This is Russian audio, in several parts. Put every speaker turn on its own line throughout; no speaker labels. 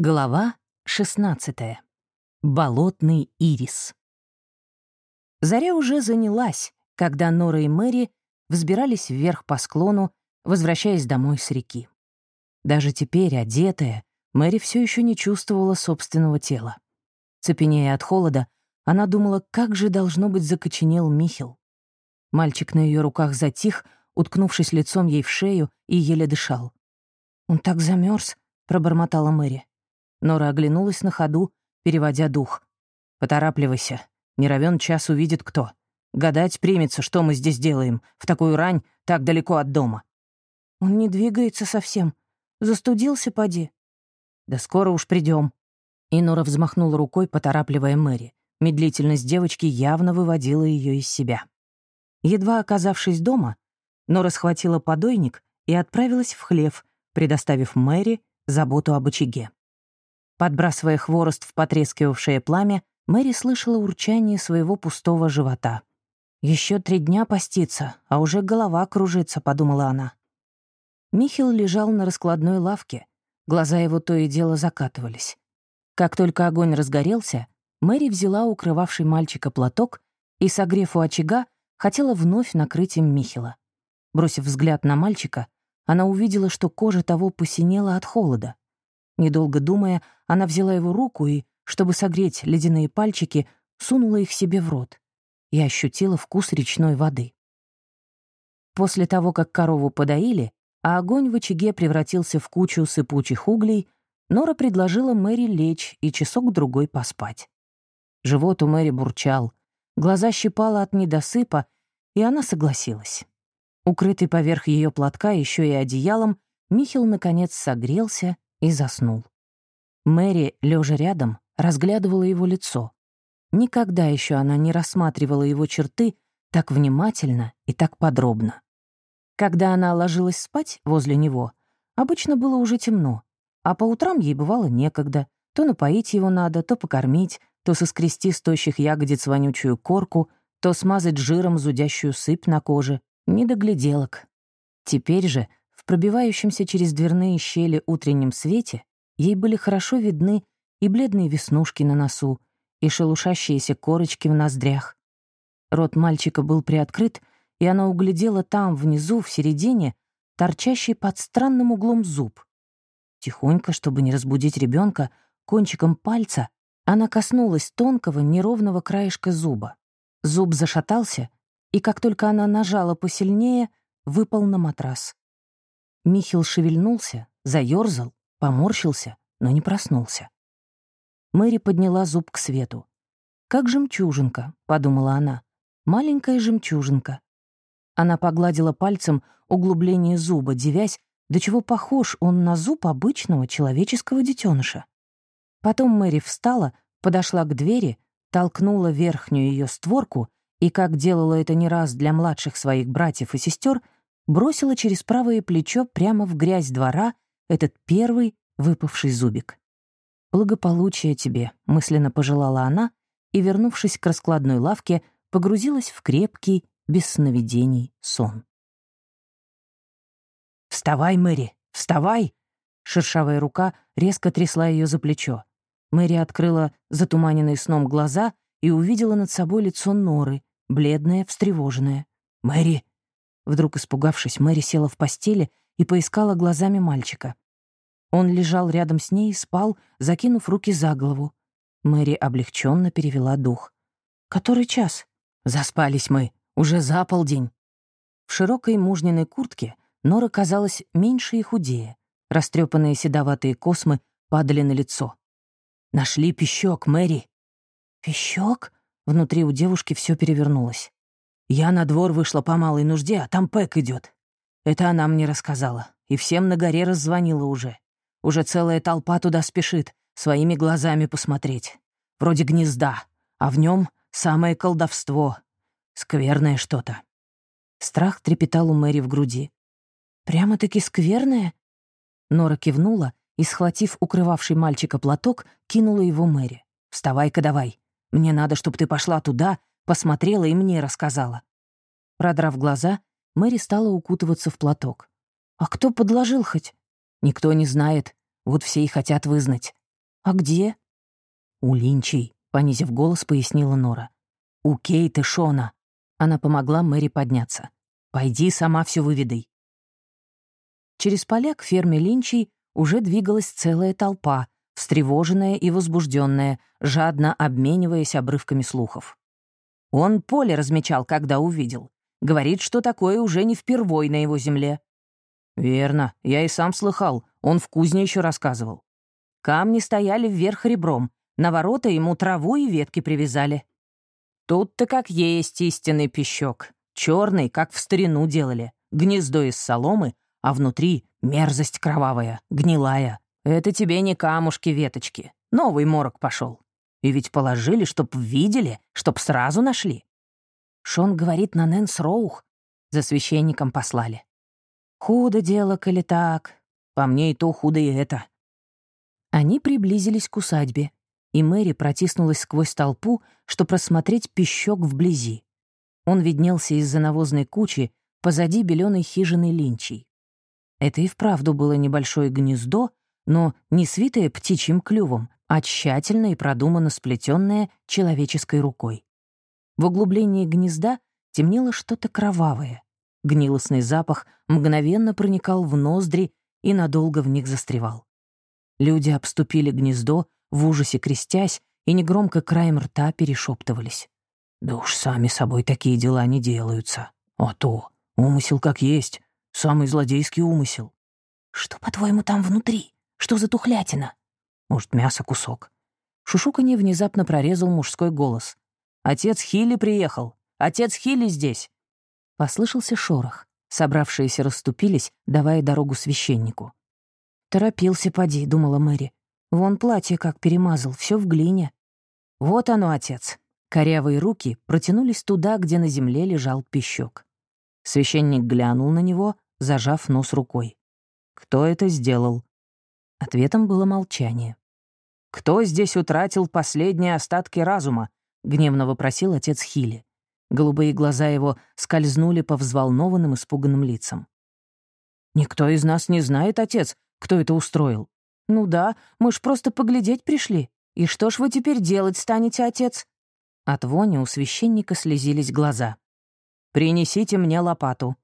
Глава 16. Болотный ирис. Заря уже занялась, когда Нора и Мэри взбирались вверх по склону, возвращаясь домой с реки. Даже теперь, одетая, Мэри все еще не чувствовала собственного тела. Цепенея от холода, она думала, как же должно быть закоченел Михел. Мальчик на ее руках затих, уткнувшись лицом ей в шею, и еле дышал. «Он так замерз, пробормотала Мэри. Нора оглянулась на ходу, переводя дух. «Поторапливайся. Не час увидит кто. Гадать примется, что мы здесь делаем, в такую рань, так далеко от дома».
«Он не двигается совсем. Застудился, поди».
«Да скоро уж придем. И Нора взмахнула рукой, поторапливая Мэри. Медлительность девочки явно выводила ее из себя. Едва оказавшись дома, Нора схватила подойник и отправилась в хлев, предоставив Мэри заботу об очаге. Подбрасывая хворост в потрескивавшее пламя, Мэри слышала урчание своего пустого живота. Еще три дня поститься, а уже голова кружится», — подумала она. Михил лежал на раскладной лавке. Глаза его то и дело закатывались. Как только огонь разгорелся, Мэри взяла укрывавший мальчика платок и, согрев у очага, хотела вновь накрыть им Михила. Бросив взгляд на мальчика, она увидела, что кожа того посинела от холода. Недолго думая, она взяла его руку и, чтобы согреть ледяные пальчики, сунула их себе в рот и ощутила вкус речной воды. После того, как корову подоили, а огонь в очаге превратился в кучу сыпучих углей, Нора предложила Мэри лечь и часок-другой поспать. Живот у Мэри бурчал, глаза щипало от недосыпа, и она согласилась. Укрытый поверх ее платка еще и одеялом, Михил, наконец, согрелся и заснул. Мэри, лежа рядом, разглядывала его лицо. Никогда еще она не рассматривала его черты так внимательно и так подробно. Когда она ложилась спать возле него, обычно было уже темно, а по утрам ей бывало некогда. То напоить его надо, то покормить, то соскрести с тощих ягодиц вонючую корку, то смазать жиром зудящую сыпь на коже. Недогляделок. Теперь же пробивающемся через дверные щели утреннем свете ей были хорошо видны и бледные веснушки на носу, и шелушащиеся корочки в ноздрях. Рот мальчика был приоткрыт, и она углядела там, внизу, в середине, торчащий под странным углом зуб. Тихонько, чтобы не разбудить ребенка, кончиком пальца она коснулась тонкого, неровного краешка зуба. Зуб зашатался, и как только она нажала посильнее, выпал на матрас. Михил шевельнулся, заёрзал, поморщился, но не проснулся. Мэри подняла зуб к свету. «Как жемчужинка», — подумала она, — «маленькая жемчужинка». Она погладила пальцем углубление зуба, девясь, до чего похож он на зуб обычного человеческого детеныша. Потом Мэри встала, подошла к двери, толкнула верхнюю ее створку и, как делала это не раз для младших своих братьев и сестер, бросила через правое плечо прямо в грязь двора этот первый выпавший зубик. «Благополучия тебе», — мысленно пожелала она, и, вернувшись к раскладной лавке, погрузилась в крепкий, без сновидений, сон. «Вставай, Мэри, вставай!» Шершавая рука резко трясла ее за плечо. Мэри открыла затуманенные сном глаза и увидела над собой лицо Норы, бледное, встревоженное. «Мэри, Вдруг испугавшись, Мэри села в постели и поискала глазами мальчика. Он лежал рядом с ней и спал, закинув руки за голову. Мэри облегченно перевела дух. «Который час?» «Заспались мы. Уже за полдень». В широкой мужниной куртке Нора казалась меньше и худее. Растрепанные седоватые космы падали на лицо. «Нашли пищок, Мэри». «Пищок?» Внутри у девушки все перевернулось. Я на двор вышла по малой нужде, а там Пэк идет. Это она мне рассказала. И всем на горе раззвонила уже. Уже целая толпа туда спешит, своими глазами посмотреть. Вроде гнезда, а в нем самое колдовство. Скверное что-то. Страх трепетал у Мэри в груди. «Прямо-таки скверное?» Нора кивнула и, схватив укрывавший мальчика платок, кинула его Мэри. «Вставай-ка давай. Мне надо, чтобы ты пошла туда Посмотрела и мне рассказала. Продрав глаза, Мэри стала укутываться в платок. «А кто подложил хоть?» «Никто не знает. Вот все и хотят вызнать.
А где?»
«У Линчей», — понизив голос, пояснила Нора. «У Кейт и Шона». Она помогла Мэри подняться. «Пойди сама все выведай». Через поля к ферме Линчей уже двигалась целая толпа, встревоженная и возбужденная, жадно обмениваясь обрывками слухов. Он поле размечал, когда увидел. Говорит, что такое уже не впервой на его земле. Верно, я и сам слыхал, он в кузне еще рассказывал. Камни стояли вверх ребром, на ворота ему траву и ветки привязали. Тут-то как есть истинный пищок. Черный, как в старину делали. Гнездо из соломы, а внутри мерзость кровавая, гнилая. Это тебе не камушки-веточки. Новый морок пошел. И ведь положили, чтоб видели, чтоб сразу нашли. Шон говорит на Нэнс Роух. За священником послали. Худо дело, коли так. По мне и то худо и это. Они приблизились к усадьбе, и Мэри протиснулась сквозь толпу, чтобы просмотреть пищок вблизи. Он виднелся из-за навозной кучи позади беленой хижины линчей. Это и вправду было небольшое гнездо, но не свитое птичьим клювом, а тщательно и продуманно сплетенное человеческой рукой. В углублении гнезда темнело что-то кровавое. Гнилостный запах мгновенно проникал в ноздри и надолго в них застревал. Люди обступили гнездо, в ужасе крестясь, и негромко краем рта перешептывались. «Да уж сами собой такие дела не делаются. А то, умысел как есть, самый злодейский умысел».
«Что, по-твоему, там внутри? Что за тухлятина?»
Может, мясо кусок. Шушуканье внезапно прорезал мужской голос. «Отец Хилли приехал! Отец Хилли здесь!» Послышался шорох. Собравшиеся расступились, давая дорогу священнику.
«Торопился, поди», — думала Мэри. «Вон платье как перемазал, все в глине».
«Вот оно, отец». Корявые руки протянулись туда, где на земле лежал пищок. Священник глянул на него, зажав нос рукой. «Кто это сделал?» Ответом было молчание. «Кто здесь утратил последние остатки разума?» — гневно вопросил отец Хили. Голубые глаза его скользнули по взволнованным, испуганным лицам. «Никто из нас не знает, отец, кто это устроил». «Ну да, мы ж просто поглядеть пришли. И что ж вы теперь делать станете, отец?» От вони у священника слезились глаза. «Принесите мне лопату».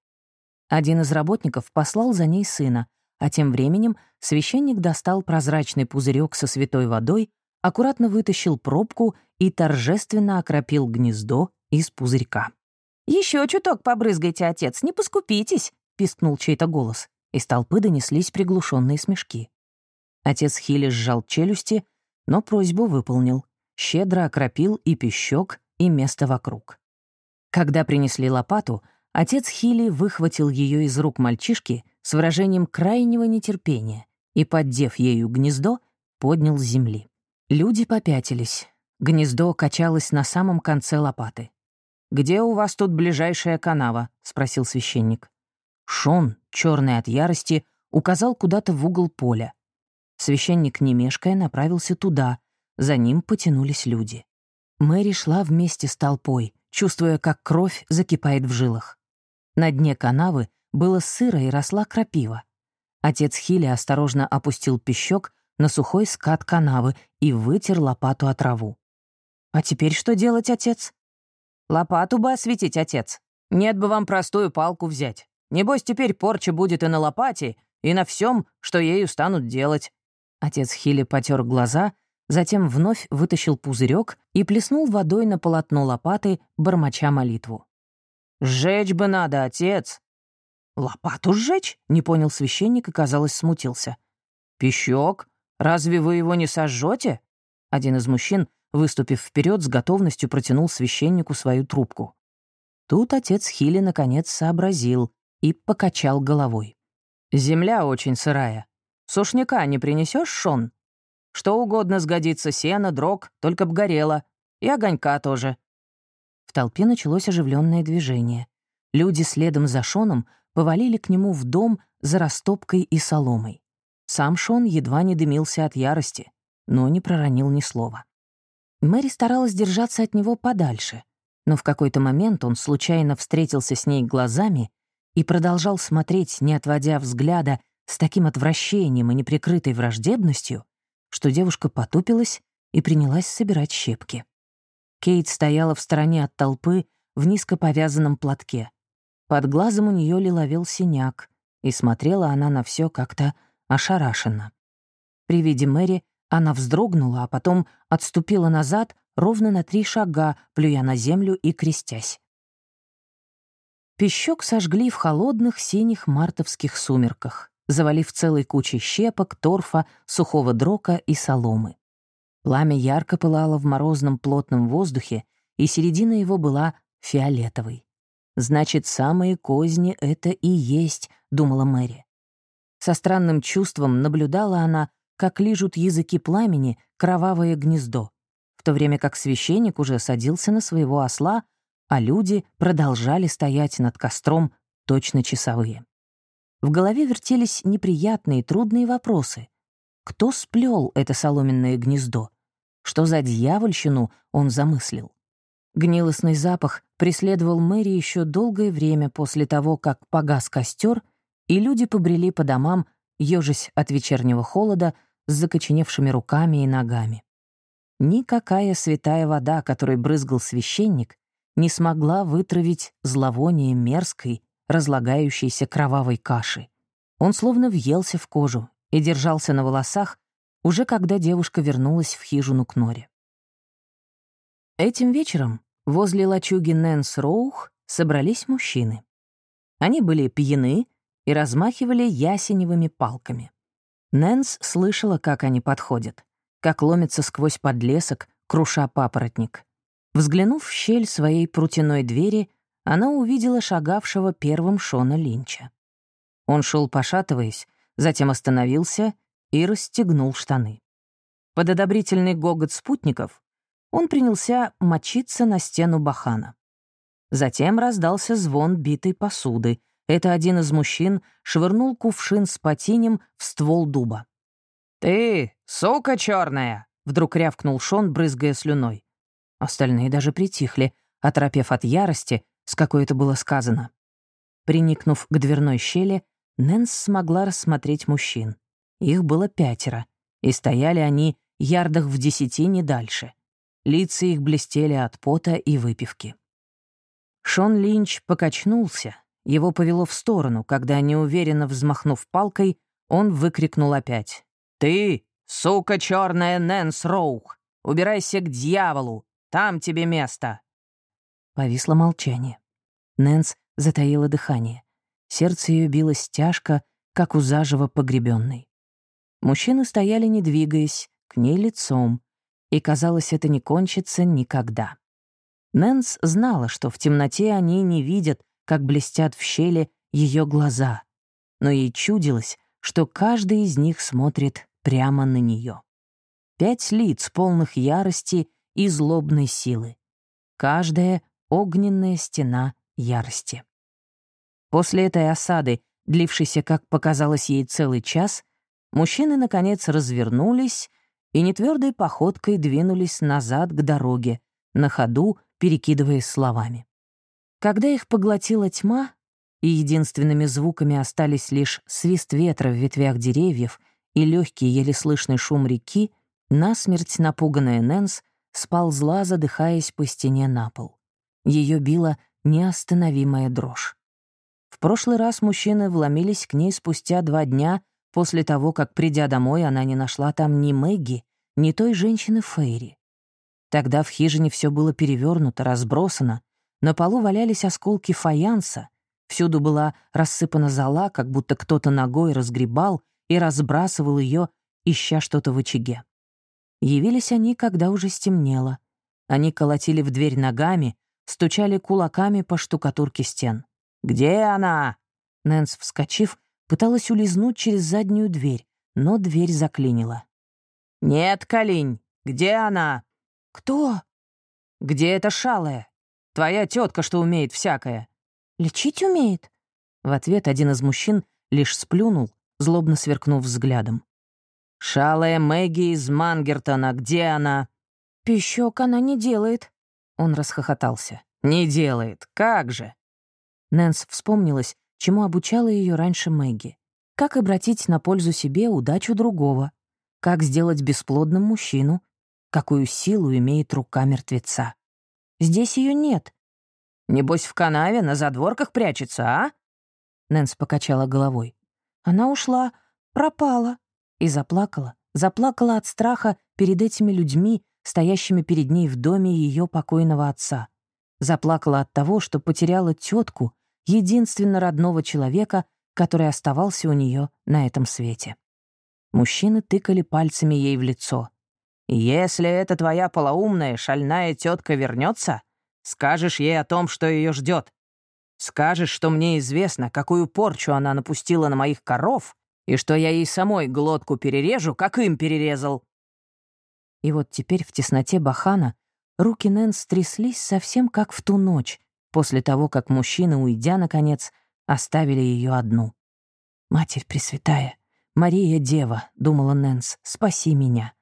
Один из работников послал за ней сына, а тем временем священник достал прозрачный пузырек со святой водой, аккуратно вытащил пробку и торжественно окропил гнездо из пузырька. Еще чуток побрызгайте, отец, не поскупитесь!» — пискнул чей-то голос. Из толпы донеслись приглушенные смешки. Отец Хилли сжал челюсти, но просьбу выполнил. Щедро окропил и пищок, и место вокруг. Когда принесли лопату, отец Хилли выхватил ее из рук мальчишки с выражением крайнего нетерпения и, поддев ею гнездо, поднял с земли. Люди попятились. Гнездо качалось на самом конце лопаты. «Где у вас тут ближайшая канава?» — спросил священник. Шон, черный от ярости, указал куда-то в угол поля. Священник, не мешкая, направился туда. За ним потянулись люди. Мэри шла вместе с толпой, чувствуя, как кровь закипает в жилах. На дне канавы было сыро и росла крапива. Отец Хили осторожно опустил пищок на сухой скат канавы и вытер лопату от траву. «А теперь что делать, отец?» «Лопату бы осветить, отец. Нет бы вам простую палку взять. Небось, теперь порча будет и на лопате, и на всем, что ею станут делать». Отец Хили потер глаза, затем вновь вытащил пузырек и плеснул водой на полотно лопаты, бормоча молитву. «Сжечь бы надо, отец!» «Лопату сжечь?» — не понял священник и, казалось, смутился. «Пищок? Разве вы его не сожжете? Один из мужчин, выступив вперед, с готовностью протянул священнику свою трубку. Тут отец Хили наконец сообразил и покачал головой. «Земля очень сырая. Сушняка не принесешь, Шон? Что угодно сгодится, сено, дрог, только б горело. И огонька тоже». В толпе началось оживленное движение. Люди следом за Шоном повалили к нему в дом за растопкой и соломой. Сам Шон едва не дымился от ярости, но не проронил ни слова. Мэри старалась держаться от него подальше, но в какой-то момент он случайно встретился с ней глазами и продолжал смотреть, не отводя взгляда, с таким отвращением и неприкрытой враждебностью, что девушка потупилась и принялась собирать щепки. Кейт стояла в стороне от толпы в низко повязанном платке. Под глазом у нее лиловел синяк, и смотрела она на все как-то ошарашенно. При виде Мэри она вздрогнула, а потом отступила назад ровно на три шага, плюя на землю и крестясь. Пищок сожгли в холодных синих мартовских сумерках, завалив целой кучей щепок, торфа, сухого дрока и соломы. Пламя ярко пылало в морозном плотном воздухе, и середина его была фиолетовой. «Значит, самые козни — это и есть», — думала Мэри. Со странным чувством наблюдала она, как лижут языки пламени кровавое гнездо, в то время как священник уже садился на своего осла, а люди продолжали стоять над костром точно часовые. В голове вертелись неприятные трудные вопросы. Кто сплел это соломенное гнездо? Что за дьявольщину он замыслил? Гнилостный запах преследовал Мэри еще долгое время после того, как погас костер, и люди побрели по домам, ежась от вечернего холода, с закоченевшими руками и ногами. Никакая святая вода, которой брызгал священник, не смогла вытравить зловоние мерзкой, разлагающейся кровавой каши. Он словно въелся в кожу и держался на волосах, уже когда девушка вернулась в хижину к Норе. Этим вечером возле лачуги Нэнс Роух собрались мужчины. Они были пьяны и размахивали ясеневыми палками. Нэнс слышала, как они подходят, как ломятся сквозь подлесок, круша папоротник. Взглянув в щель своей прутяной двери, она увидела шагавшего первым Шона Линча. Он шел пошатываясь, затем остановился и расстегнул штаны. Под одобрительный гогот спутников он принялся мочиться на стену бахана. Затем раздался звон битой посуды. Это один из мужчин швырнул кувшин с патинем в ствол дуба. «Ты, сука черная! вдруг рявкнул Шон, брызгая слюной. Остальные даже притихли, оторопев от ярости, с какой это было сказано. Приникнув к дверной щели, Нэнс смогла рассмотреть мужчин. Их было пятеро, и стояли они ярдах в десяти не дальше. Лица их блестели от пота и выпивки. Шон Линч покачнулся, его повело в сторону, когда, неуверенно взмахнув палкой, он выкрикнул опять. «Ты, сука черная Нэнс Роух, убирайся к дьяволу! Там тебе место!» Повисло молчание. Нэнс затаила дыхание. Сердце ее билось тяжко, как у заживо погребенной. Мужчины стояли, не двигаясь, к ней лицом, и, казалось, это не кончится никогда. Нэнс знала, что в темноте они не видят, как блестят в щели ее глаза, но ей чудилось, что каждый из них смотрит прямо на нее. Пять лиц, полных ярости и злобной силы. Каждая — огненная стена ярости. После этой осады, длившейся, как показалось ей, целый час, мужчины, наконец, развернулись и нетвердой походкой двинулись назад к дороге, на ходу перекидываясь словами. Когда их поглотила тьма, и единственными звуками остались лишь свист ветра в ветвях деревьев и легкий, еле слышный шум реки, насмерть напуганная Нэнс сползла, задыхаясь по стене на пол. Ее била неостановимая дрожь. В прошлый раз мужчины вломились к ней спустя два дня после того, как, придя домой, она не нашла там ни Мэгги, ни той женщины Фейри. Тогда в хижине все было перевернуто, разбросано, на полу валялись осколки фаянса, всюду была рассыпана зола, как будто кто-то ногой разгребал и разбрасывал ее, ища что-то в очаге. Явились они, когда уже стемнело. Они колотили в дверь ногами, стучали кулаками по штукатурке стен. «Где она?» Нэнс, вскочив, пыталась улизнуть через заднюю дверь, но дверь заклинила. «Нет, Калинь, где она?» «Кто?» «Где эта шалая? Твоя тетка, что умеет всякое».
«Лечить умеет?»
В ответ один из мужчин лишь сплюнул, злобно сверкнув взглядом. «Шалая Мэгги из Мангертона, где она?»
«Пищок она не делает».
Он расхохотался. «Не делает. Как же?» Нэнс вспомнилась, чему обучала ее раньше Мэгги. Как обратить на пользу себе удачу другого. как сделать бесплодным мужчину, какую силу имеет рука мертвеца.
Здесь ее нет.
Небось, в канаве на задворках прячется, а? Нэнс покачала головой.
Она ушла, пропала. И заплакала. Заплакала от страха перед этими людьми, стоящими перед ней в доме ее покойного отца. Заплакала от того, что потеряла тетку, единственно родного человека, который оставался у нее на этом свете. Мужчины тыкали пальцами ей в лицо.
«Если эта твоя полоумная, шальная тетка вернется, скажешь ей о том, что ее ждет. Скажешь, что мне известно, какую порчу она напустила на моих коров, и что я ей самой глотку перережу, как им перерезал».
И вот теперь в тесноте Бахана руки Нэнс тряслись совсем как в ту ночь, после того, как мужчины, уйдя, наконец, оставили ее одну. «Матерь Пресвятая, Мария Дева», — думала Нэнс, — «спаси меня».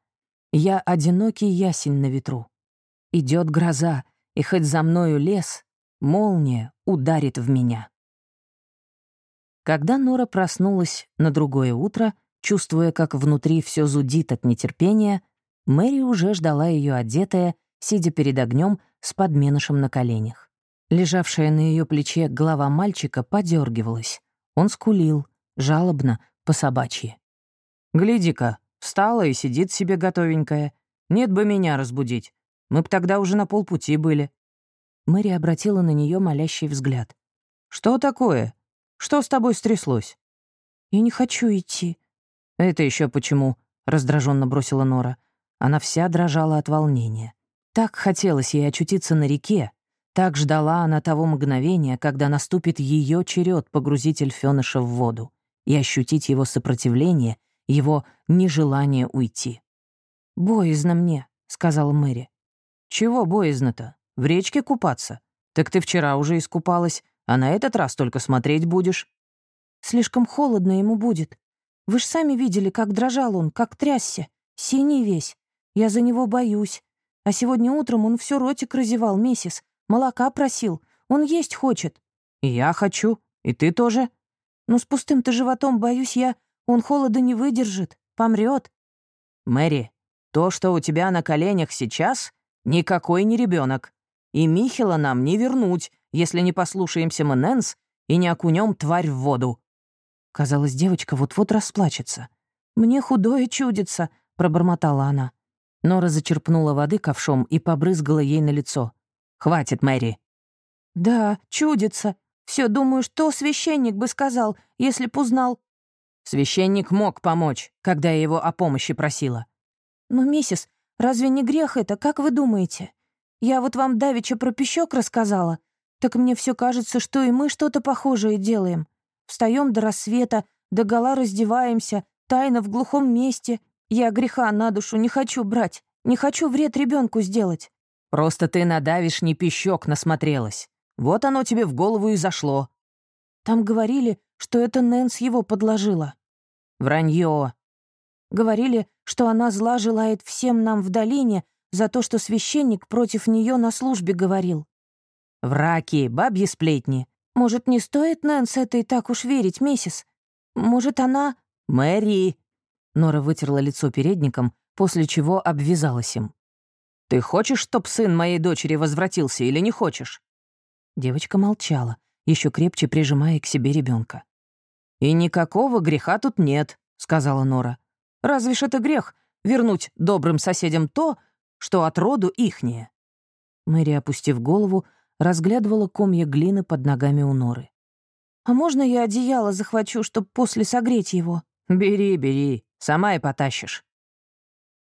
Я одинокий ясень на ветру. Идет гроза, и хоть за мною лес, молния ударит в меня. Когда Нора проснулась на другое утро, чувствуя, как внутри все зудит от нетерпения, Мэри уже ждала ее одетая, сидя перед огнем с подменышем на коленях. Лежавшая на ее плече голова мальчика подергивалась. Он скулил, жалобно, по собачьи.
«Гляди-ка, Встала и сидит себе готовенькая. Нет бы меня разбудить. Мы б тогда уже на полпути были».
Мэри обратила на нее молящий взгляд.
«Что такое? Что с тобой стряслось?»
«Я не хочу идти».
«Это еще почему?» — раздраженно бросила Нора. Она вся дрожала от волнения. Так хотелось ей очутиться на реке. Так ждала она того мгновения, когда наступит ее черед погрузить Эльфёныша в воду и ощутить его сопротивление его нежелание уйти.
«Боязно мне», — сказала Мэри.
«Чего боязно-то? В речке купаться? Так ты вчера уже искупалась, а на этот раз только смотреть будешь».
«Слишком холодно ему будет. Вы ж сами видели, как дрожал он, как трясся, синий весь. Я за него боюсь. А сегодня утром он все ротик разевал, месяц, молока просил. Он есть хочет».
«И я хочу, и ты тоже».
«Но с пустым-то животом, боюсь я, он холода не выдержит, помрет.
Мэри, то, что у тебя на коленях сейчас, никакой не ребенок. И Михела нам не вернуть, если не послушаемся мы Нэнс и не окунем тварь в воду.
Казалось, девочка вот-вот расплачется. «Мне худое чудится», — пробормотала она.
Нора зачерпнула воды ковшом и побрызгала ей на лицо. «Хватит, Мэри».
«Да, чудится. Все думаю, что священник бы сказал, если б узнал,
Священник мог помочь, когда я его о помощи просила.
«Но, миссис, разве не грех это, как вы думаете? Я вот вам давеча про пищок рассказала. Так мне все кажется, что и мы что-то похожее делаем. Встаем до рассвета, до гола раздеваемся, тайно в глухом месте. Я греха на душу не хочу брать, не хочу вред ребенку сделать».
«Просто ты на давишний пищок насмотрелась. Вот оно тебе в голову и зашло».
«Там говорили, что это Нэнс его подложила.
Вранье.
Говорили, что она зла желает всем нам в долине за то, что священник против нее на службе говорил.
Враки, бабьи сплетни.
Может, не стоит Нэнс этой так уж верить, миссис? Может, она...
Мэри. Нора вытерла лицо передником, после чего обвязалась им. «Ты хочешь, чтоб сын моей дочери возвратился или не хочешь?»
Девочка молчала, еще крепче прижимая к себе ребенка.
«И никакого греха тут нет», — сказала Нора. «Разве ж это грех — вернуть добрым соседям то, что от роду ихнее?»
Мэри, опустив голову, разглядывала комья глины под ногами у Норы. «А можно я одеяло захвачу, чтобы после согреть его?»
«Бери, бери, сама и потащишь».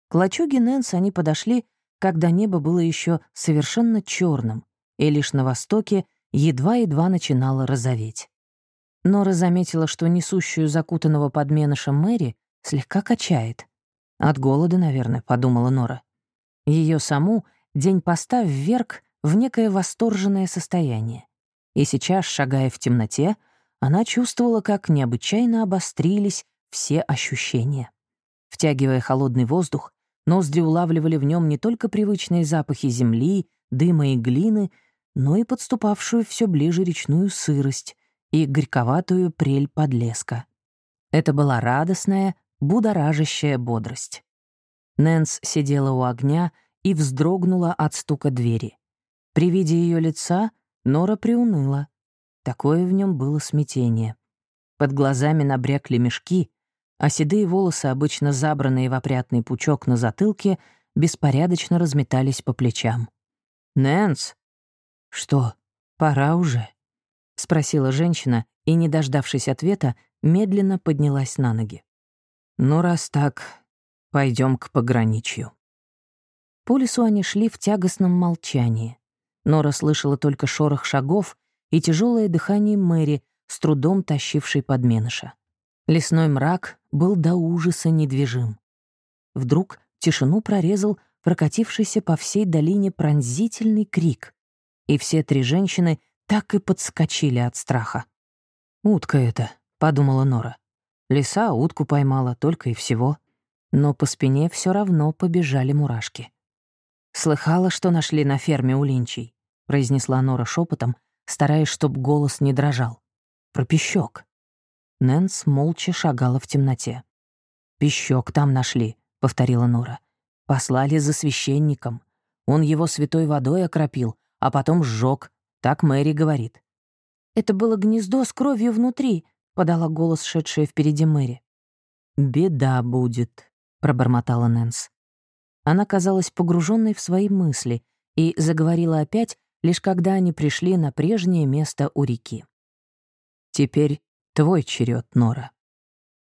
К лачуге Нэнс они подошли, когда небо было еще совершенно черным, и лишь на востоке едва-едва начинало розоветь. Нора заметила, что несущую закутанного подменыша Мэри слегка качает. «От голода, наверное», — подумала Нора. Ее саму день поста вверг в некое восторженное состояние. И сейчас, шагая в темноте, она чувствовала, как необычайно обострились все ощущения. Втягивая холодный воздух, ноздри улавливали в нем не только привычные запахи земли, дыма и глины, но и подступавшую все ближе речную сырость, и горьковатую прель подлеска. Это была радостная, будоражащая бодрость. Нэнс сидела у огня и вздрогнула от стука двери. При виде ее лица Нора приуныла. Такое в нем было смятение. Под глазами набрякли мешки, а седые волосы, обычно забранные в опрятный пучок на затылке, беспорядочно разметались по плечам. «Нэнс!» «Что, пора уже?» — спросила женщина и, не дождавшись ответа, медленно поднялась на ноги. «Ну, раз так, пойдем к пограничью». По лесу они шли в тягостном молчании. Нора слышала только шорох шагов и тяжелое дыхание Мэри, с трудом тащившей подменыша. Лесной мрак был до ужаса недвижим. Вдруг тишину прорезал прокатившийся по всей долине пронзительный крик, и все три женщины так и подскочили от страха. «Утка это», — подумала Нора. Лиса утку поймала только и всего. Но по спине все равно побежали мурашки. «Слыхала, что нашли на ферме у Линчей», — произнесла Нора шепотом, стараясь, чтоб голос не дрожал. «Про пищок». Нэнс молча шагала в темноте. «Пищок там нашли», — повторила Нора. «Послали за священником. Он его святой водой окропил, а потом сжег. Так Мэри говорит».
«Это было гнездо с кровью внутри», — подала голос, шедшая впереди Мэри.
«Беда будет», — пробормотала Нэнс. Она казалась погруженной в свои мысли и заговорила опять, лишь когда они пришли на прежнее место у реки. «Теперь Твой черед, Нора».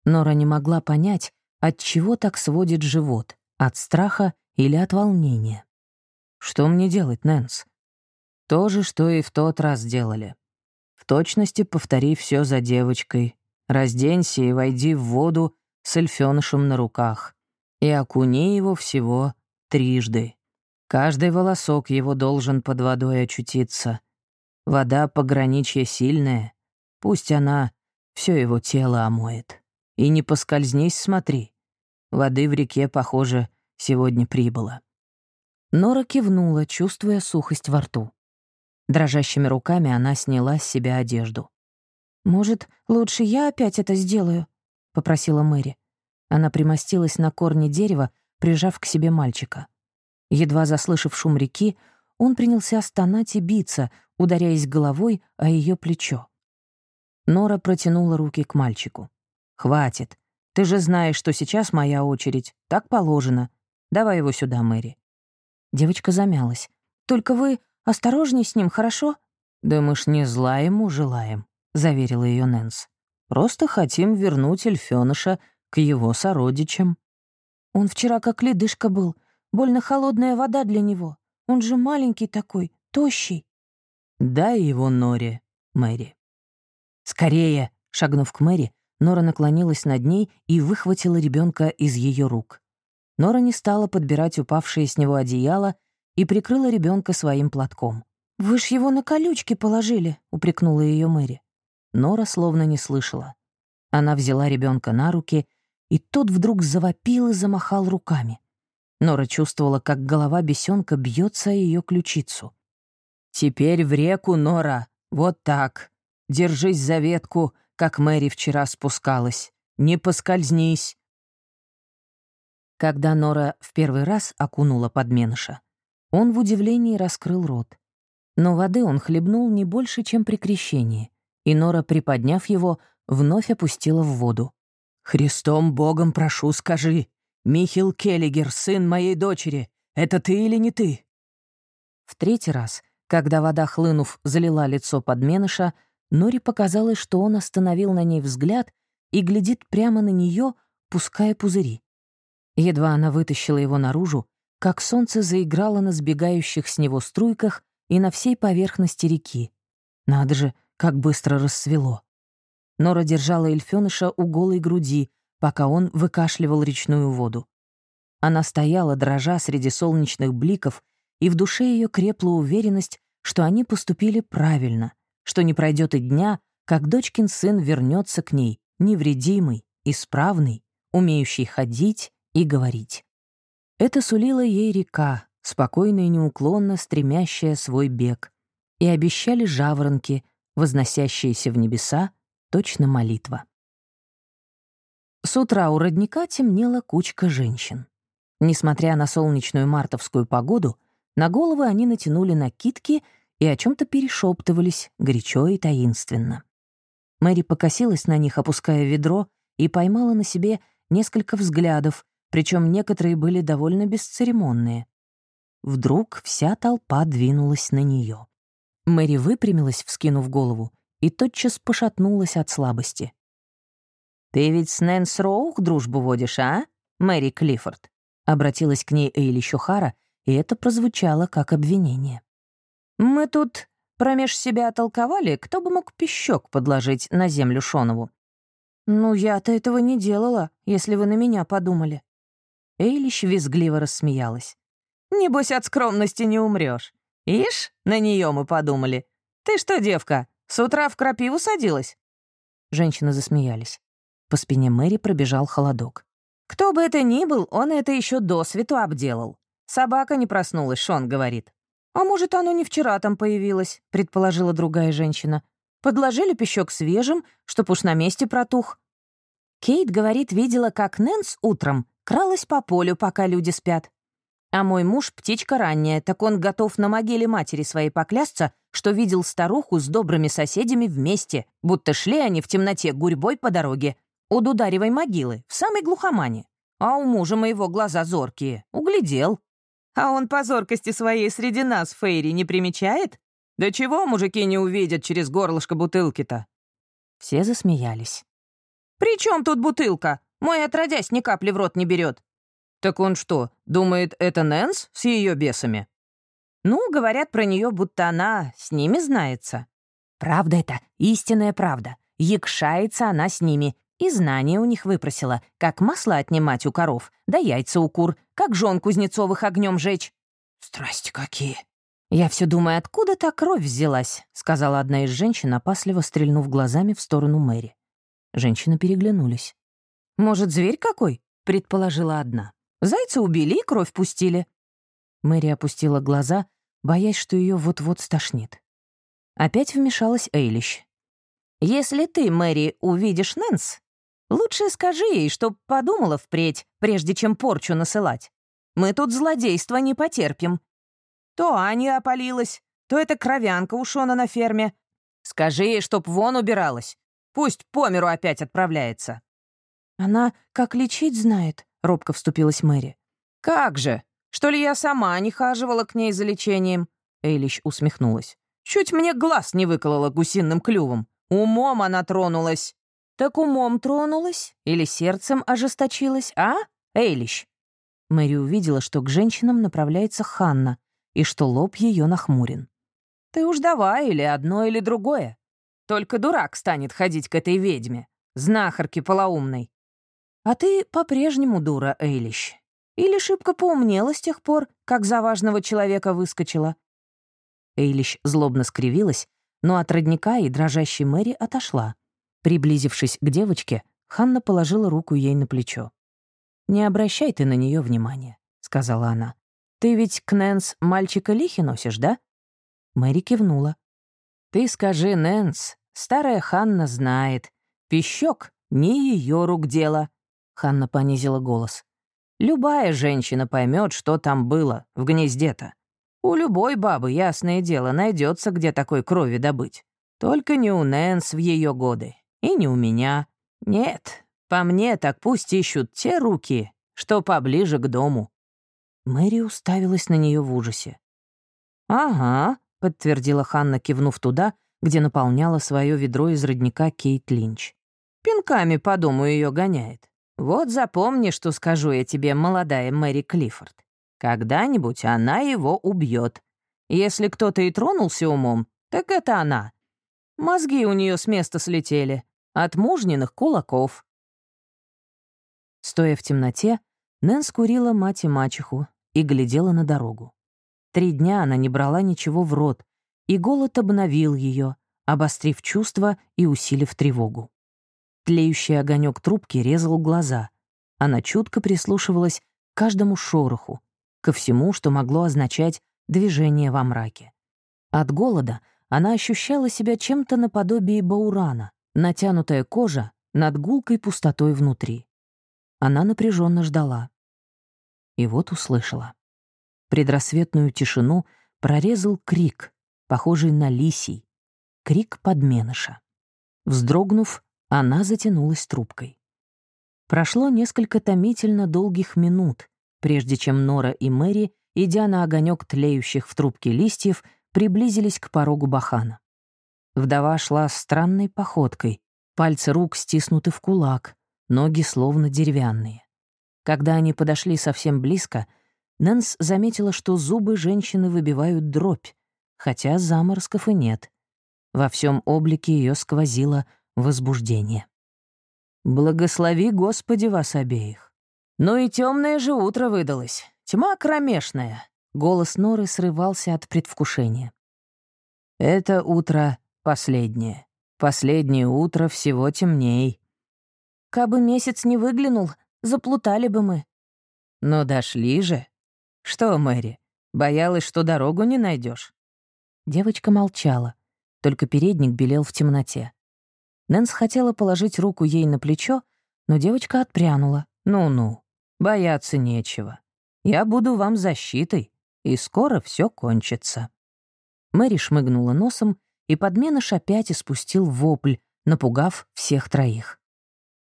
Нора не могла понять, от чего так сводит живот, от страха или от волнения. «Что мне делать, Нэнс?» «То же, что и в тот раз делали. В точности повтори все за девочкой. Разденься и войди в воду с эльфёнышем на руках. И окуни его всего трижды. Каждый волосок его должен под водой очутиться. Вода пограничья сильная. Пусть она все его тело омоет. И не поскользнись, смотри. Воды в реке, похоже, сегодня прибыло. Нора кивнула, чувствуя сухость во рту. Дрожащими руками она сняла с себя одежду.
«Может, лучше я опять это сделаю?» — попросила Мэри. Она примостилась на корне дерева, прижав к себе мальчика. Едва заслышав шум реки, он принялся стонать и биться, ударяясь головой о ее плечо. Нора протянула руки к мальчику. «Хватит. Ты же знаешь, что сейчас моя очередь. Так положено. Давай его сюда, Мэри». Девочка замялась. «Только вы осторожней с ним, хорошо?» «Да мы ж не зла ему желаем», — заверила ее Нэнс. «Просто хотим вернуть эльфёныша к его сородичам». «Он вчера как ледышка был. Больно холодная вода для него. Он же маленький такой, тощий».
«Дай его Норе, Мэри».
«Скорее!» — шагнув к Мэри, Нора наклонилась над ней и выхватила ребенка из ее рук. Нора не стала подбирать упавшее с него одеяло и прикрыла ребенка своим платком. «Вы ж его на колючки положили», — упрекнула ее Мэри. Нора словно не слышала. Она взяла ребенка на руки, и тот вдруг завопил и замахал руками. Нора чувствовала, как голова бесенка бьется о ее ключицу.
«Теперь в реку, Нора, вот так», Держись за ветку, как Мэри вчера спускалась. Не поскользнись.
Когда Нора в первый раз окунула подменыша, он в удивлении раскрыл рот. Но воды он хлебнул не больше, чем при крещении, и Нора, приподняв его, вновь опустила в воду.
«Христом Богом прошу, скажи, Михил Келлигер, сын моей дочери, это ты или не ты?»
В третий раз, когда вода, хлынув, залила лицо подменыша, Нори показалось, что он остановил на ней взгляд и глядит прямо на нее, пуская пузыри. Едва она вытащила его наружу, как солнце заиграло на сбегающих с него струйках и на всей поверхности реки. Надо же, как быстро рассвело. Нора держала эльфёныша у голой груди, пока он выкашливал речную воду. Она стояла, дрожа среди солнечных бликов, и в душе ее крепла уверенность, что они поступили правильно — что не пройдет и дня, как дочкин сын вернется к ней, невредимый, исправный, умеющий ходить и говорить. Это сулила ей река, спокойно и неуклонно стремящая свой бег, и обещали жаворонки, возносящиеся в небеса, точно молитва.
С утра у родника темнела кучка женщин. Несмотря на солнечную мартовскую погоду, на головы они натянули накидки и о чем то перешептывались, горячо и таинственно. Мэри покосилась на них, опуская ведро, и поймала на себе несколько взглядов, причем некоторые были довольно бесцеремонные. Вдруг вся толпа двинулась на нее. Мэри выпрямилась, вскинув голову, и тотчас пошатнулась от слабости.
«Ты ведь с Нэнс Роух дружбу водишь, а, Мэри Клиффорд?»
Обратилась к ней Эйли Щухара, и это прозвучало как обвинение.
«Мы тут промеж себя толковали, кто бы мог пищок подложить на землю Шонову».
«Ну, я-то этого не делала, если вы на меня подумали».
Эйлищ визгливо рассмеялась. «Небось, от скромности не умрешь. Ишь, на нее мы подумали. Ты что, девка, с утра в крапиву садилась?»
Женщины засмеялись. По спине Мэри пробежал холодок.
«Кто бы это ни был, он это еще до свету обделал. Собака не проснулась, Шон говорит.
«А может, оно не вчера там появилось», — предположила другая женщина. «Подложили пищок свежим, чтоб уж на месте протух».
Кейт, говорит, видела, как Нэнс утром кралась по полю, пока люди спят. А мой муж — птичка ранняя, так он готов на могиле матери своей поклясться, что видел старуху с добрыми соседями вместе, будто шли они в темноте гурьбой по дороге, у Дударевой могилы, в самой глухомане. А у мужа моего глаза зоркие. Углядел. А он по зоркости своей среди нас, Фейри, не примечает? Да чего мужики не увидят через горлышко бутылки-то?»
Все засмеялись.
«При чем тут бутылка? Мой отродясь ни капли в рот не берет». «Так он что, думает, это Нэнс с ее бесами?» «Ну, говорят про нее, будто она с ними знается». «Правда это, истинная правда. Якшается она с ними, и знания у них выпросила, как масло отнимать у коров, да яйца у кур, как жен Кузнецовых огнем жечь.
Страсти какие!
Я все думаю, откуда та кровь взялась, сказала одна из женщин, опасливо стрельнув глазами в сторону Мэри.
Женщины переглянулись.
«Может, зверь какой?» — предположила одна. «Зайца убили и кровь пустили».
Мэри опустила глаза, боясь, что ее вот-вот стошнит. Опять вмешалась Эйлищ.
«Если ты, Мэри, увидишь Нэнс, Лучше скажи ей, чтоб подумала впредь, прежде чем порчу насылать. Мы тут злодейства не потерпим. То Аня опалилась, то эта кровянка у Шона на ферме. Скажи ей, чтоб вон убиралась. Пусть по миру опять отправляется».
«Она как лечить знает», — робко вступилась Мэри.
«Как же? Что ли я сама не хаживала к ней за лечением?» Эйлищ усмехнулась. «Чуть мне глаз не выколола гусиным клювом. Умом она тронулась. Так умом тронулась или сердцем ожесточилась, а, Эйлищ?»
Мэри увидела, что к женщинам направляется Ханна и что лоб ее нахмурен.
«Ты уж давай или одно, или другое. Только дурак станет ходить к этой ведьме, знахарке полоумной. А ты по-прежнему дура, Эйлищ. Или шибко поумнела с тех пор, как за важного человека выскочила?»
Эйлищ злобно скривилась, но от родника и дрожащей Мэри отошла. Приблизившись к девочке, Ханна положила руку ей на плечо. «Не обращай ты на нее внимания», — сказала она. «Ты ведь к Нэнс мальчика лихи носишь, да?» Мэри кивнула.
«Ты скажи, Нэнс, старая Ханна знает. Пищок — не ее рук дело», — Ханна понизила голос. «Любая женщина поймет, что там было, в гнезде-то. У любой бабы, ясное дело, найдется, где такой крови добыть. Только не у Нэнс в ее годы. И не у меня. Нет, по мне так пусть ищут те руки, что поближе к дому».
Мэри уставилась на нее в ужасе.
«Ага», — подтвердила Ханна, кивнув туда, где наполняла свое ведро из родника Кейт Линч. «Пинками по дому ее гоняет. Вот запомни, что скажу я тебе, молодая Мэри Клиффорд. Когда-нибудь она его убьет. Если кто-то и тронулся умом, так это она. Мозги у нее с места слетели. От мужниных кулаков.
Стоя в темноте, Нэн скурила мать и мачеху и глядела на дорогу. Три дня она не брала ничего в рот, и голод обновил ее, обострив чувства и усилив тревогу. Тлеющий огонек трубки резал глаза. Она чутко прислушивалась к каждому шороху, ко всему, что могло означать движение во мраке. От голода она ощущала себя чем-то наподобие баурана, натянутая кожа над гулкой пустотой внутри. Она напряженно ждала. И вот услышала. Предрассветную тишину прорезал крик, похожий на лисий, крик подменыша. Вздрогнув, она затянулась трубкой. Прошло несколько томительно долгих минут, прежде чем Нора и Мэри, идя на огонек тлеющих в трубке листьев, приблизились к порогу бахана. Вдова шла странной походкой, пальцы рук стиснуты в кулак, ноги словно деревянные. Когда они подошли совсем близко, Нэнс заметила, что зубы женщины выбивают дробь, хотя заморозков и нет. Во всем облике ее сквозило возбуждение. «Благослови, Господи, вас обеих!» «Ну и темное же утро выдалось. Тьма кромешная!» Голос Норы срывался от предвкушения. «Это утро последнее. Последнее утро всего темней».
«Кабы месяц не выглянул, заплутали бы мы».
«Но дошли же. Что, Мэри, боялась, что дорогу не найдешь? Девочка молчала, только передник белел в темноте. Нэнс хотела положить руку ей на плечо, но девочка отпрянула. «Ну-ну, бояться нечего. Я буду вам защитой, и скоро все кончится». Мэри шмыгнула носом, и подменыш опять испустил вопль, напугав всех троих.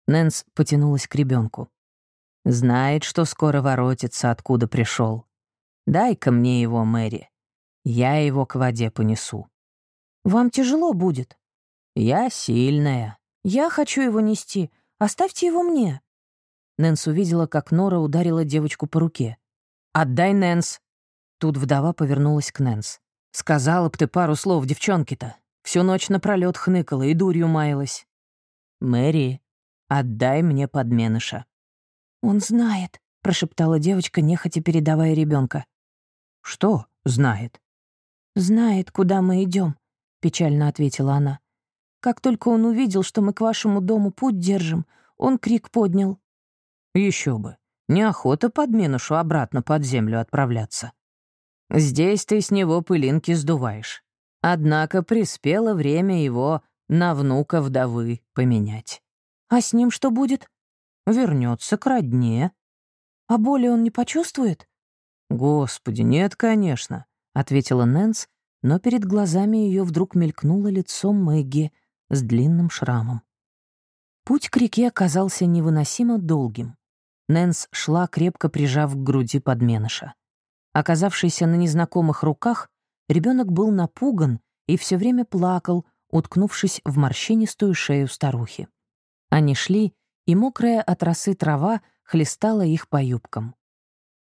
Нэнс потянулась к ребенку. «Знает, что скоро воротится, откуда пришел. Дай-ка мне его, Мэри. Я его к воде понесу».
«Вам тяжело будет»,
«Я сильная».
«Я хочу его нести. Оставьте его мне».
Нэнс увидела, как Нора ударила девочку по руке. «Отдай, Нэнс!» Тут вдова повернулась к Нэнс. «Сказала б ты пару слов девчонке-то. Всю ночь напролёт хныкала и дурью маялась». «Мэри, отдай мне подменыша».
«Он знает», — прошептала девочка, нехотя передавая ребенка.
«Что знает?»
«Знает, куда мы идем, печально ответила она. Как только он увидел, что мы к вашему дому путь держим, он крик поднял.
Еще бы. Неохота подменушу обратно под землю отправляться. Здесь ты с него пылинки сдуваешь. Однако приспело время его на внука вдовы поменять.
А с ним что будет?
Вернется к родне.
А боли он не почувствует?
Господи, нет, конечно, ответила Нэнс, но перед глазами ее вдруг мелькнуло лицо Мэгги — с длинным шрамом. Путь к реке оказался невыносимо долгим. Нэнс шла, крепко прижав к груди подменыша. Оказавшийся на незнакомых руках, ребенок был напуган и все время плакал, уткнувшись в морщинистую шею старухи. Они шли, и мокрая от росы трава хлестала их по юбкам.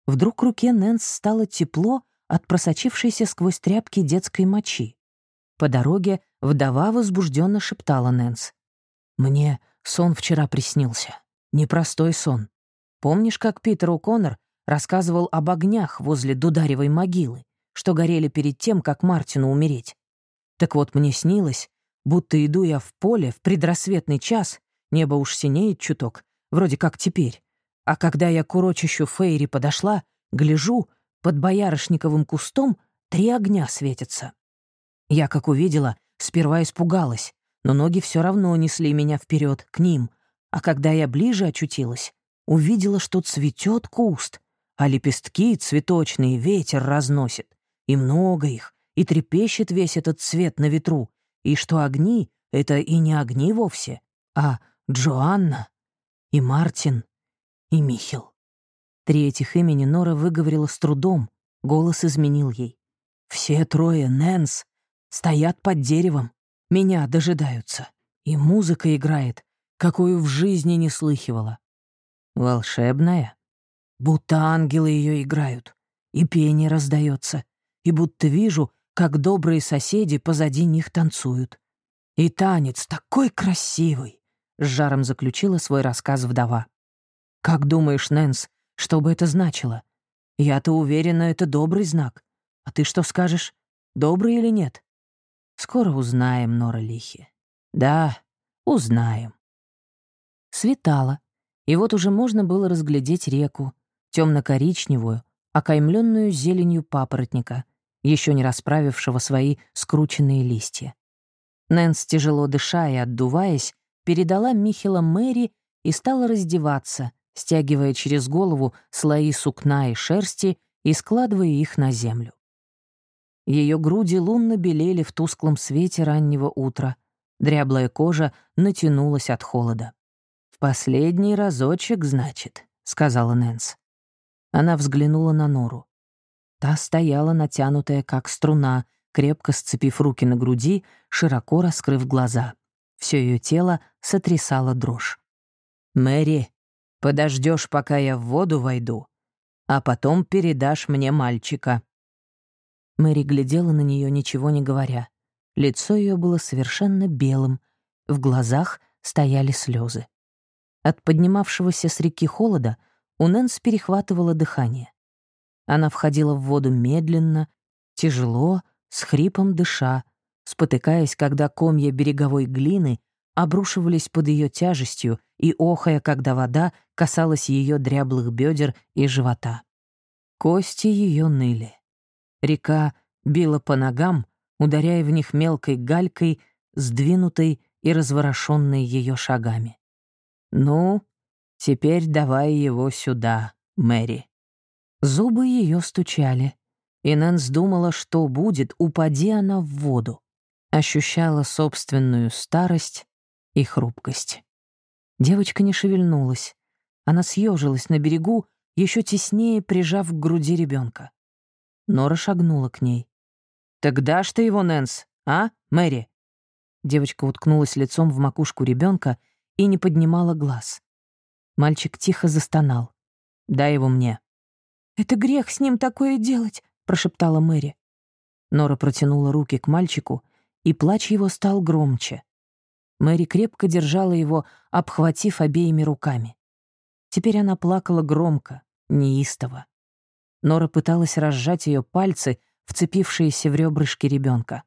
Вдруг руке Нэнс стало тепло от просочившейся сквозь тряпки детской мочи. По дороге вдова возбужденно шептала Нэнс. «Мне сон вчера приснился. Непростой сон. Помнишь, как Питер О'Коннор рассказывал об огнях возле Дударевой могилы, что горели перед тем, как Мартину умереть? Так вот, мне снилось, будто иду я в поле в предрассветный час, небо уж синеет чуток, вроде как теперь. А когда я к урочищу Фейри подошла, гляжу, под боярышниковым кустом три огня светятся. Я, как увидела, сперва испугалась, но ноги все равно несли меня вперед к ним, а когда я ближе очутилась, увидела, что цветет куст, а лепестки цветочные ветер разносит, и много их, и трепещет весь этот цвет на ветру, и что огни — это и не огни вовсе, а Джоанна и Мартин и Михел. Три этих имени Нора выговорила с трудом, голос изменил ей. Все трое, Нэнс, Стоят под деревом, меня дожидаются. И музыка играет, какую в жизни не слыхивала. Волшебная? Будто ангелы ее играют, и пение раздается, и будто вижу, как добрые соседи позади них танцуют. И танец такой красивый, — с жаром заключила свой рассказ вдова. «Как думаешь, Нэнс, что бы это значило? Я-то уверена, это добрый знак. А ты что скажешь, добрый или нет?» Скоро узнаем, Нора Лихи. Да, узнаем. Светало, и вот уже можно было разглядеть реку, темно-коричневую, окаймленную зеленью папоротника, еще не расправившего свои скрученные листья. Нэнс, тяжело дыша и отдуваясь, передала Михела Мэри и стала раздеваться, стягивая через голову слои сукна и шерсти и складывая их на землю. Ее груди лунно белели в тусклом свете раннего утра. Дряблая кожа натянулась от холода. «В последний разочек, значит», — сказала Нэнс. Она взглянула на Нору. Та стояла натянутая, как струна, крепко сцепив руки на груди, широко раскрыв глаза. Все ее тело сотрясало дрожь. «Мэри, подождешь, пока я в воду войду, а потом передашь мне мальчика». Мэри глядела на нее, ничего не говоря. Лицо ее было совершенно белым, в глазах стояли слезы. От поднимавшегося с реки холода у Нэнс перехватывало дыхание. Она входила в воду медленно, тяжело, с хрипом дыша, спотыкаясь, когда комья береговой глины обрушивались под ее тяжестью и охая, когда вода касалась ее дряблых бедер и живота. Кости ее ныли. Река била по ногам, ударяя в них мелкой галькой, сдвинутой и разворошенной ее шагами. «Ну, теперь давай его сюда, Мэри». Зубы ее стучали, и Нэнс думала, что будет, упади она в воду. Ощущала собственную старость и хрупкость. Девочка не шевельнулась. Она съежилась на берегу, еще теснее прижав к груди ребенка. Нора шагнула к ней. «Так дашь ты его, Нэнс, а, Мэри?» Девочка уткнулась лицом в макушку ребенка и не поднимала глаз. Мальчик тихо застонал. «Дай его мне».
«Это грех с ним такое делать», — прошептала Мэри.
Нора протянула руки к мальчику, и плач его стал громче. Мэри крепко держала его, обхватив обеими руками. Теперь она плакала громко, неистово. Нора пыталась разжать ее пальцы, вцепившиеся в ребрышки ребенка.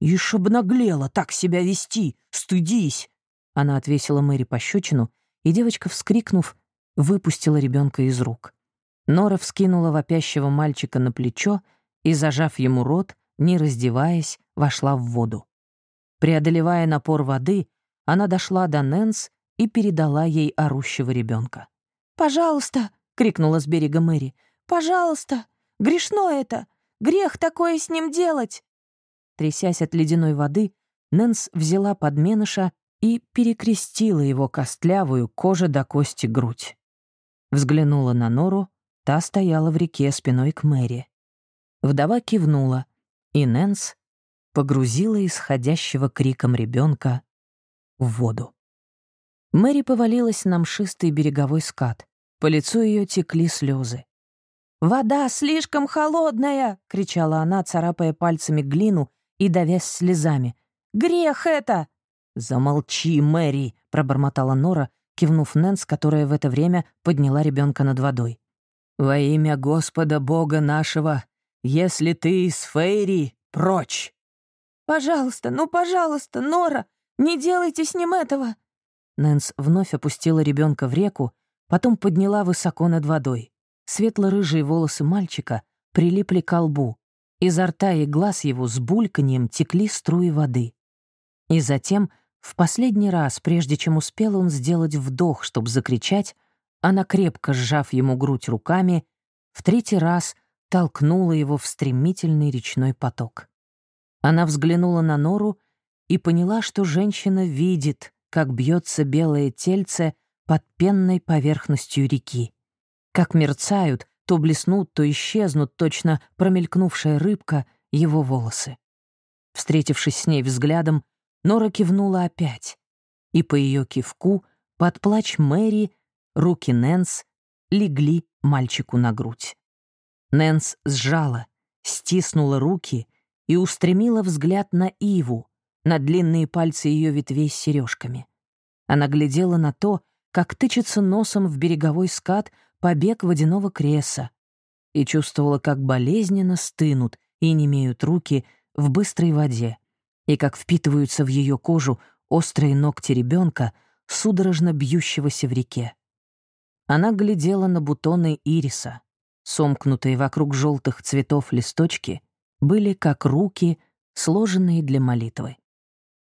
«Ишь обнаглела так себя вести! Стыдись!»
Она отвесила Мэри пощечину, и девочка, вскрикнув, выпустила ребенка из рук. Нора вскинула вопящего мальчика на плечо и, зажав ему рот, не раздеваясь, вошла в воду. Преодолевая напор воды, она дошла до Нэнс и передала ей орущего ребенка.
«Пожалуйста!» — крикнула с берега Мэри. «Пожалуйста! Грешно это! Грех такое с ним делать!»
Трясясь от ледяной воды, Нэнс взяла подменыша и перекрестила его костлявую кожа до кости грудь. Взглянула на Нору, та стояла в реке спиной к Мэри. Вдова кивнула, и Нэнс погрузила исходящего криком ребенка в воду. Мэри повалилась на мшистый береговой скат. По лицу ее текли слезы.
«Вода слишком холодная!» — кричала она, царапая пальцами глину и давясь слезами. «Грех это!»
«Замолчи, Мэри!» — пробормотала Нора, кивнув Нэнс, которая в это время подняла ребенка над водой. «Во имя Господа Бога нашего, если ты из Фейри, прочь!»
«Пожалуйста, ну, пожалуйста, Нора, не делайте с ним этого!»
Нэнс вновь опустила ребенка в реку, потом подняла высоко над водой. Светло-рыжие волосы мальчика прилипли к лбу. Изо рта и глаз его с бульканьем текли струи воды. И затем, в последний раз, прежде чем успел он сделать вдох, чтобы закричать, она, крепко сжав ему грудь руками, в третий раз толкнула его в стремительный речной поток. Она взглянула на Нору и поняла, что женщина видит, как бьется белое тельце под пенной поверхностью реки. Как мерцают, то блеснут, то исчезнут точно промелькнувшая рыбка его волосы. Встретившись с ней взглядом, Нора кивнула опять, и по ее кивку, под плач Мэри, руки Нэнс легли мальчику на грудь. Нэнс сжала, стиснула руки и устремила взгляд на Иву, на длинные пальцы ее ветвей с сережками. Она глядела на то, как тычется носом в береговой скат побег водяного креса, и чувствовала, как болезненно стынут и немеют руки в быстрой воде, и как впитываются в ее кожу острые ногти ребенка, судорожно бьющегося в реке. Она глядела на бутоны ириса, сомкнутые вокруг желтых цветов листочки, были как руки, сложенные для молитвы.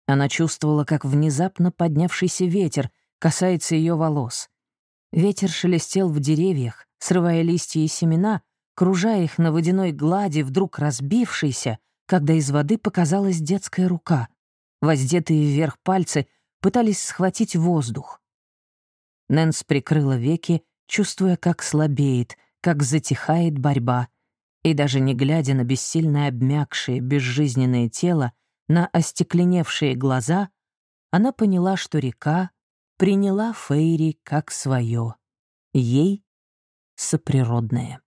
Она чувствовала, как внезапно поднявшийся ветер касается ее волос, Ветер шелестел в деревьях, срывая листья и семена, кружая их на водяной глади, вдруг разбившейся, когда из воды показалась детская рука. Воздетые вверх пальцы пытались схватить воздух. Нэнс прикрыла веки, чувствуя, как слабеет, как затихает борьба, и даже не глядя на бессильно обмякшее, безжизненное тело, на остекленевшие глаза, она поняла, что река приняла Фейри как свое, ей соприродное.